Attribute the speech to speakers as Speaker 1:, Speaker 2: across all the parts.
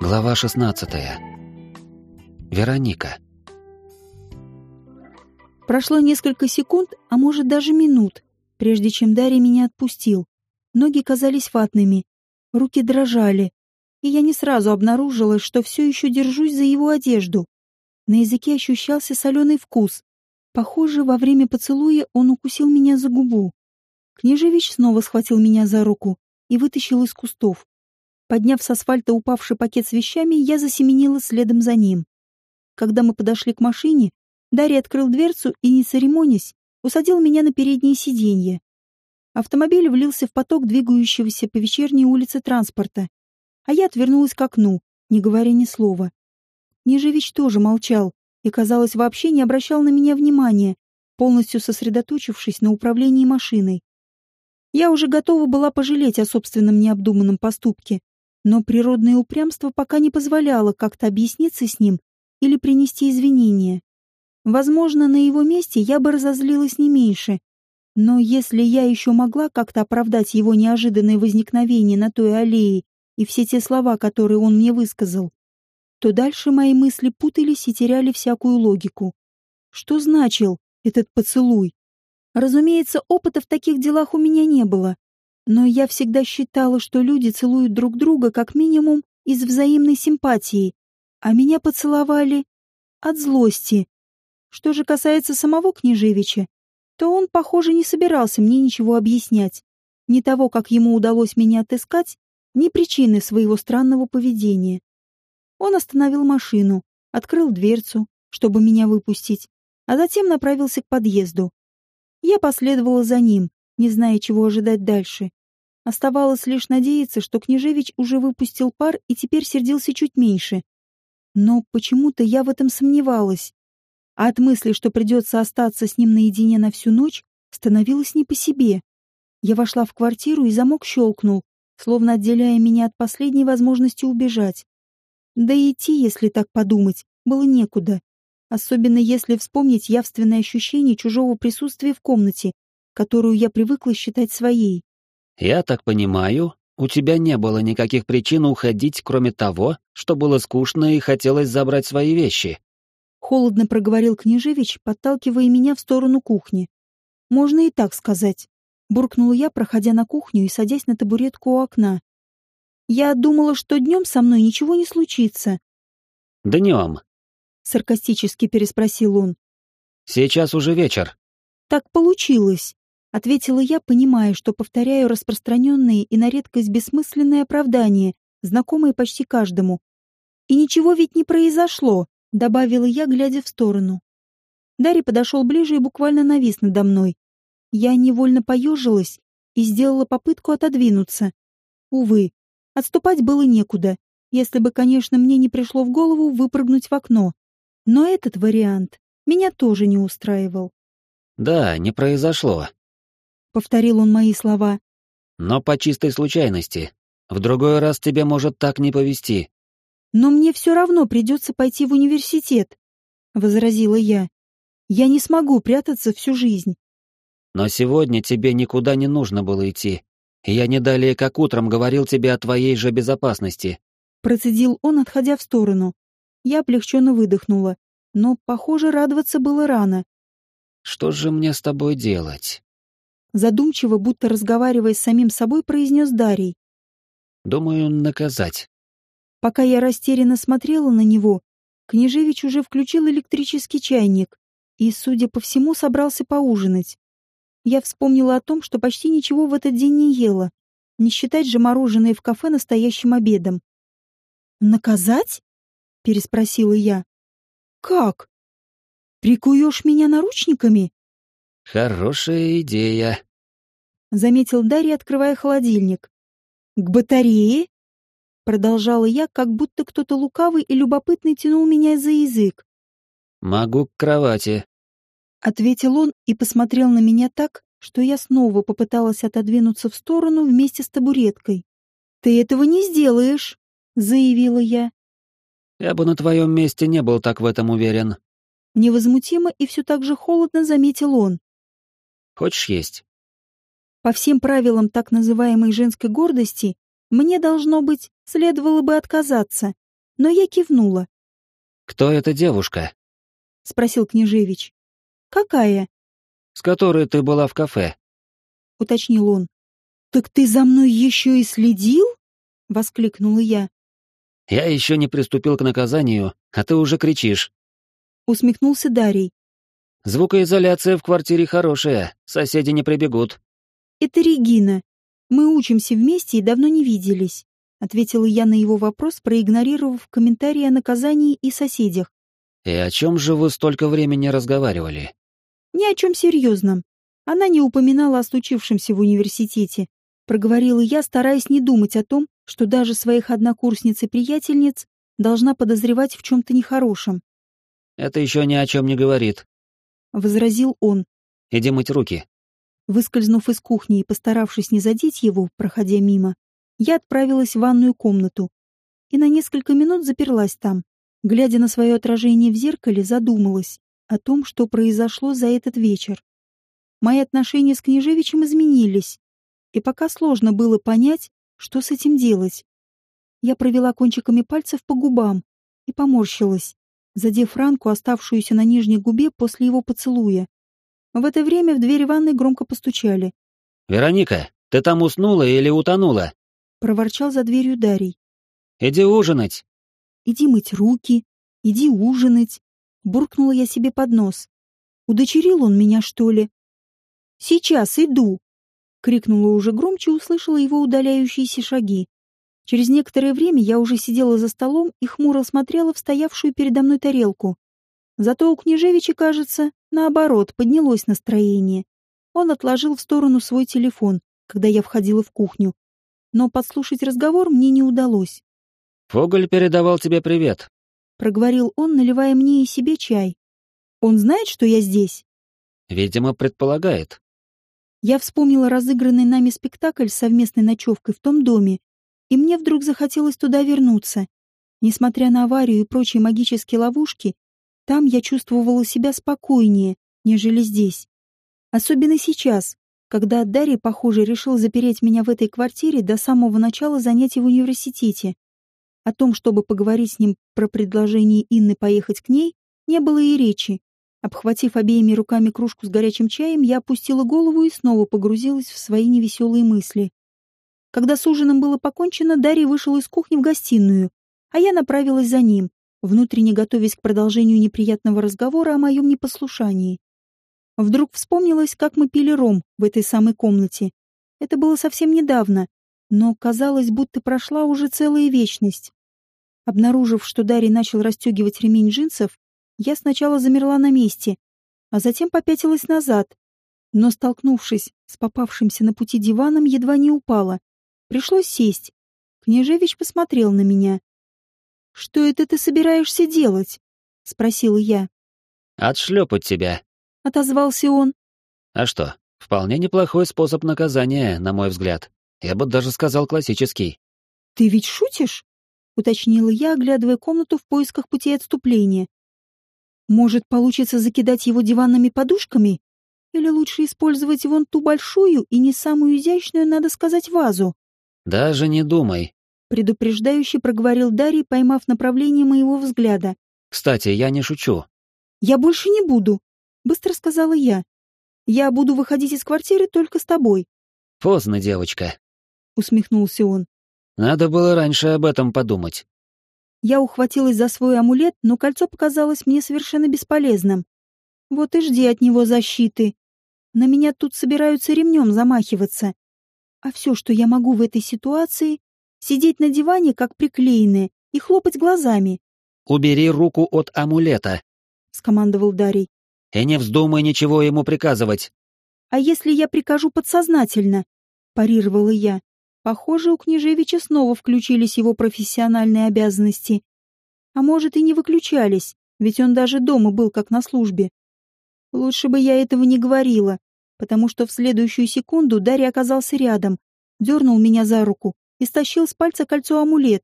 Speaker 1: Глава 16. Вероника.
Speaker 2: Прошло несколько секунд, а может даже минут, прежде чем Дарья меня отпустил. Ноги казались ватными, руки дрожали, и я не сразу обнаружила, что все еще держусь за его одежду. На языке ощущался соленый вкус. Похоже, во время поцелуя он укусил меня за губу. Княжевич снова схватил меня за руку и вытащил из кустов. Подняв с асфальта упавший пакет с вещами, я засеменила следом за ним. Когда мы подошли к машине, Дарья открыл дверцу и, не церемонясь, усадил меня на переднее сиденье. Автомобиль влился в поток двигающегося по вечерней улице транспорта, а я отвернулась к окну, не говоря ни слова. Нежевич тоже молчал и, казалось, вообще не обращал на меня внимания, полностью сосредоточившись на управлении машиной. Я уже готова была пожалеть о собственном необдуманном поступке, но природное упрямство пока не позволяло как-то объясниться с ним или принести извинения. Возможно, на его месте я бы разозлилась не меньше, но если я еще могла как-то оправдать его неожиданное возникновение на той аллее и все те слова, которые он мне высказал, то дальше мои мысли путались и теряли всякую логику. Что значил этот поцелуй? Разумеется, опыта в таких делах у меня не было, но я всегда считала, что люди целуют друг друга как минимум из взаимной симпатии, а меня поцеловали от злости. Что же касается самого Княжевича, то он, похоже, не собирался мне ничего объяснять. Ни того, как ему удалось меня отыскать, ни причины своего странного поведения. Он остановил машину, открыл дверцу, чтобы меня выпустить, а затем направился к подъезду. Я последовала за ним, не зная, чего ожидать дальше. Оставалось лишь надеяться, что Княжевич уже выпустил пар и теперь сердился чуть меньше. Но почему-то я в этом сомневалась. А от мысли, что придется остаться с ним наедине на всю ночь, становилось не по себе. Я вошла в квартиру, и замок щелкнул, словно отделяя меня от последней возможности убежать. Да и идти, если так подумать, было некуда. Особенно если вспомнить явственное ощущение чужого присутствия в комнате, которую я привыкла считать своей.
Speaker 1: «Я так понимаю, у тебя не было никаких причин уходить, кроме того, что было скучно и хотелось забрать свои вещи»,
Speaker 2: Холодно проговорил Княжевич, подталкивая меня в сторону кухни. «Можно и так сказать», — буркнула я, проходя на кухню и садясь на табуретку у окна. Я думала, что днем со мной ничего не случится.
Speaker 1: Днем?
Speaker 2: Саркастически переспросил он.
Speaker 1: Сейчас уже вечер.
Speaker 2: Так получилось, ответила я, понимая, что повторяю распространенные и на редкость бессмысленные оправдания, знакомые почти каждому. И ничего ведь не произошло, добавила я, глядя в сторону. Дарья подошел ближе и буквально навис надо мной. Я невольно поежилась и сделала попытку отодвинуться. Увы, Отступать было некуда, если бы, конечно, мне не пришло в голову выпрыгнуть в окно. Но этот вариант меня тоже не устраивал.
Speaker 1: «Да, не произошло», —
Speaker 2: повторил он мои слова.
Speaker 1: «Но по чистой случайности. В другой раз тебе может так не повезти».
Speaker 2: «Но мне все равно придется пойти в университет», — возразила я. «Я не смогу прятаться всю жизнь».
Speaker 1: «Но сегодня тебе никуда не нужно было идти. Я не далее, как утром, говорил тебе о твоей же безопасности.
Speaker 2: Процедил он, отходя в сторону. Я облегченно выдохнула. Но, похоже, радоваться было рано.
Speaker 1: Что же мне с тобой делать?
Speaker 2: Задумчиво, будто разговаривая с самим собой, произнес Дарий.
Speaker 1: Думаю, наказать.
Speaker 2: Пока я растерянно смотрела на него, Княжевич уже включил электрический чайник и, судя по всему, собрался поужинать. Я вспомнила о том, что почти ничего в этот день не ела, не считать же мороженое в кафе настоящим обедом. «Наказать?» — переспросила я. «Как? Прикуешь меня наручниками?»
Speaker 1: «Хорошая идея», —
Speaker 2: заметил Дарья, открывая холодильник. «К батарее?» — продолжала я, как будто кто-то лукавый и любопытный тянул меня за язык.
Speaker 1: «Могу к кровати»,
Speaker 2: Ответил он и посмотрел на меня так, что я снова попыталась отодвинуться в сторону вместе с табуреткой. «Ты этого не сделаешь», — заявила я.
Speaker 1: «Я бы на твоем месте не был так в этом уверен».
Speaker 2: Невозмутимо и все так же холодно заметил он.
Speaker 1: «Хочешь есть?»
Speaker 2: По всем правилам так называемой женской гордости, мне, должно быть, следовало бы отказаться, но я кивнула.
Speaker 1: «Кто эта девушка?»
Speaker 2: — спросил княжевич. «Какая?»
Speaker 1: «С которой ты была в кафе», —
Speaker 2: уточнил он. «Так ты за мной еще и следил?» — воскликнула я.
Speaker 1: «Я еще не приступил к наказанию, а ты уже кричишь».
Speaker 2: Усмехнулся Дарий.
Speaker 1: «Звукоизоляция в квартире хорошая, соседи не прибегут».
Speaker 2: «Это Регина. Мы учимся вместе и давно не виделись», — ответила я на его вопрос, проигнорировав комментарии о наказании и соседях.
Speaker 1: «И о чем же вы столько времени разговаривали?»
Speaker 2: «Ни о чем серьезном. Она не упоминала о случившемся в университете, проговорила я, стараясь не думать о том, что даже своих однокурсниц и приятельниц должна подозревать в чем-то нехорошем.
Speaker 1: «Это еще ни о чем не говорит», —
Speaker 2: возразил он.
Speaker 1: «Иди мыть руки».
Speaker 2: Выскользнув из кухни и постаравшись не задеть его, проходя мимо, я отправилась в ванную комнату и на несколько минут заперлась там. Глядя на свое отражение в зеркале, задумалась о том, что произошло за этот вечер. Мои отношения с Княжевичем изменились, и пока сложно было понять, что с этим делать. Я провела кончиками пальцев по губам и поморщилась, задев ранку, оставшуюся на нижней губе после его поцелуя. В это время в дверь ванной громко постучали.
Speaker 1: «Вероника, ты там уснула или утонула?»
Speaker 2: — проворчал за дверью Дарий.
Speaker 1: «Иди ужинать».
Speaker 2: «Иди мыть руки, иди ужинать», — буркнула я себе под нос. «Удочерил он меня, что ли?» «Сейчас иду», крикнула уже громче, услышала его удаляющиеся шаги. Через некоторое время я уже сидела за столом и хмуро смотрела в стоявшую передо мной тарелку. Зато у княжевича, кажется, наоборот, поднялось настроение. Он отложил в сторону свой телефон, когда я входила в кухню. Но подслушать разговор мне не удалось.
Speaker 1: «Фоголь передавал тебе привет», —
Speaker 2: проговорил он, наливая мне и себе чай. «Он знает, что я здесь?»
Speaker 1: «Видимо, предполагает.
Speaker 2: Я вспомнила разыгранный нами спектакль с совместной ночевкой в том доме, и мне вдруг захотелось туда вернуться. Несмотря на аварию и прочие магические ловушки, там я чувствовала себя спокойнее, нежели здесь. Особенно сейчас, когда Дарья, похоже, решил запереть меня в этой квартире до самого начала занятий в университете. О том, чтобы поговорить с ним про предложение Инны поехать к ней, не было и речи. Обхватив обеими руками кружку с горячим чаем, я опустила голову и снова погрузилась в свои невеселые мысли. Когда с ужином было покончено, Дарья вышел из кухни в гостиную, а я направилась за ним, внутренне готовясь к продолжению неприятного разговора о моем непослушании. Вдруг вспомнилось, как мы пили ром в этой самой комнате. Это было совсем недавно, но казалось, будто прошла уже целая вечность. Обнаружив, что Дарья начал расстегивать ремень джинсов, я сначала замерла на месте, а затем попятилась назад, но, столкнувшись с попавшимся на пути диваном, едва не упала. Пришлось сесть. Княжевич посмотрел на меня. «Что это ты собираешься делать?» — спросила я.
Speaker 1: «Отшлепать тебя», —
Speaker 2: отозвался он.
Speaker 1: «А что, вполне неплохой способ наказания, на мой взгляд. Я бы даже сказал классический».
Speaker 2: «Ты ведь шутишь?» — уточнила я, оглядывая комнату в поисках путей отступления. Может, получится закидать его диванными подушками? Или лучше использовать вон ту большую и не самую изящную, надо сказать, вазу?
Speaker 1: Даже не думай.
Speaker 2: Предупреждающе проговорил Дарий, поймав направление моего взгляда.
Speaker 1: Кстати, я не шучу.
Speaker 2: Я больше не буду, быстро сказала я. Я буду выходить из квартиры только с тобой.
Speaker 1: Поздно, девочка.
Speaker 2: Усмехнулся он.
Speaker 1: Надо было раньше об этом подумать.
Speaker 2: Я ухватилась за свой амулет, но кольцо показалось мне совершенно бесполезным. Вот и жди от него защиты. На меня тут собираются ремнем замахиваться. А все, что я могу в этой ситуации, сидеть на диване, как приклеенная, и хлопать глазами.
Speaker 1: «Убери руку от амулета», —
Speaker 2: скомандовал Дарий.
Speaker 1: «И не вздумай ничего ему приказывать».
Speaker 2: «А если я прикажу подсознательно?» — парировала я. Похоже, у княжевича снова включились его профессиональные обязанности. А может, и не выключались, ведь он даже дома был как на службе. Лучше бы я этого не говорила, потому что в следующую секунду Дарья оказался рядом, дернул меня за руку и стащил с пальца кольцо-амулет.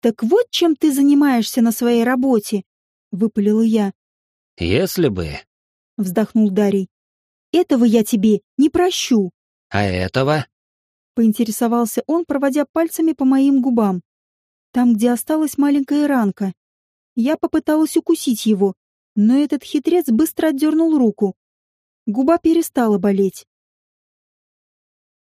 Speaker 2: «Так вот чем ты занимаешься на своей работе!» — выпалила я.
Speaker 1: «Если бы...»
Speaker 2: — вздохнул Дарий. «Этого я тебе не прощу».
Speaker 1: «А этого?»
Speaker 2: поинтересовался он, проводя пальцами по моим губам. там, где осталась маленькая ранка. Я попыталась укусить его, но этот хитрец быстро отдернул руку. Губа перестала болеть,